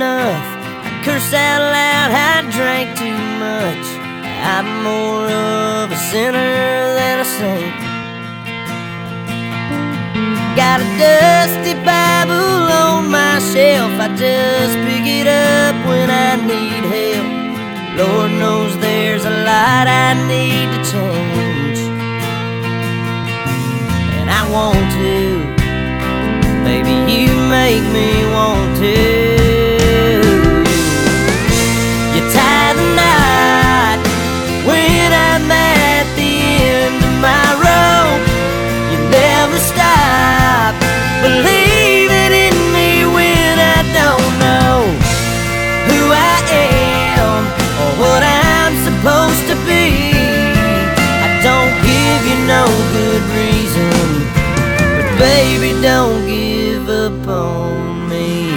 curse out loud, I drank too much. I'm more of a sinner than a saint. Got a dusty Bible on my shelf. I just pick it up when I need help. Lord knows there's a lot I need to change. And I want to. Baby, you make me want to. Don't give up on me.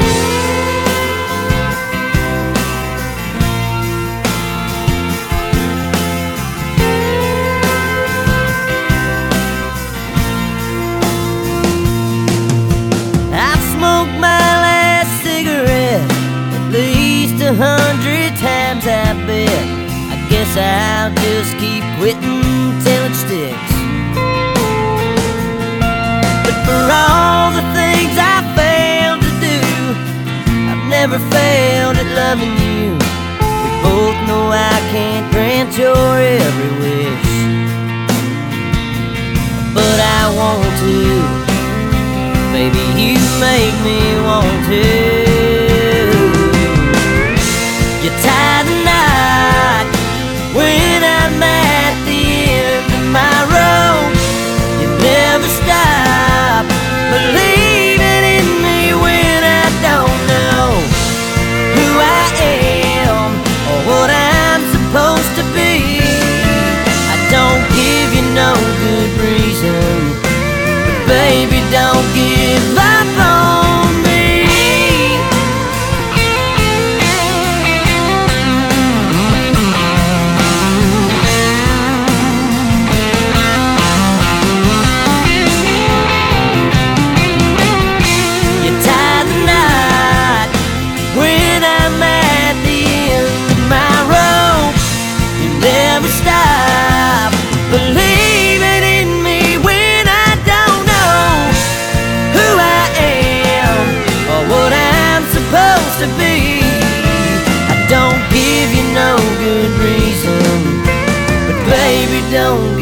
I've smoked my last cigarette at least a hundred times, I bet. I guess I'll just keep quitting till it sticks. Never failed at loving you. We both know I can't grant your every wish, but I want to. Baby, you make me want to. Good reason, but baby, don't